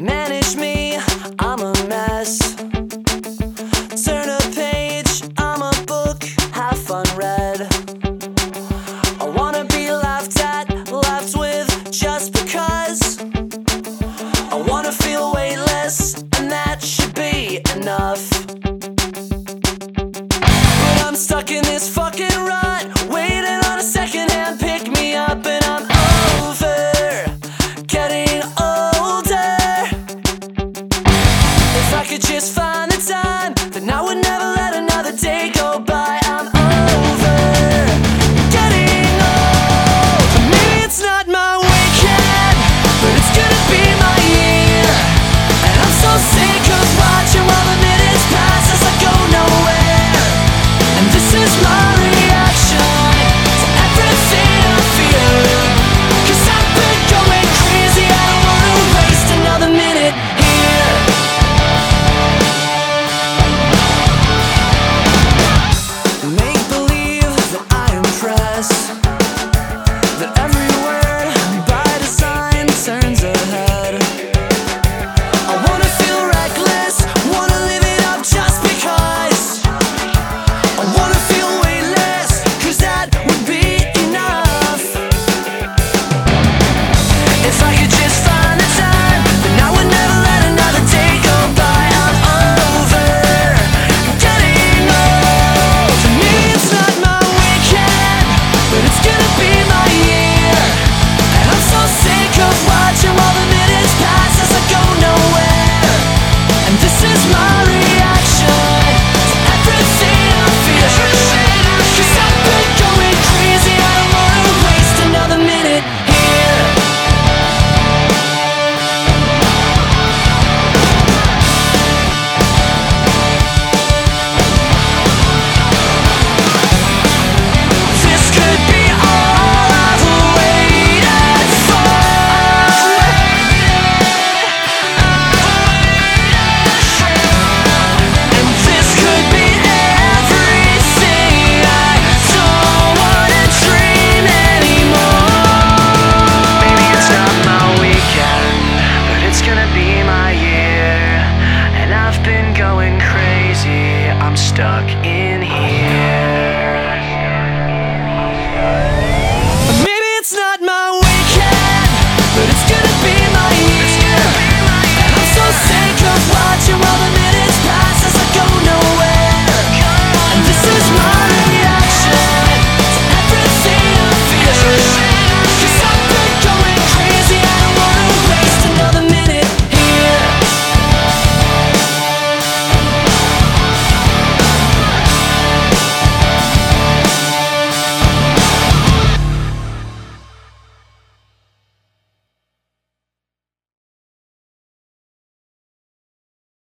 Manage me, I'm a mess. Turn a page, I'm a book, half unread. I wanna be laughed at, laughed with, just because. I wanna feel weightless, and that should be enough. But I'm stuck in this. never Stuck in here.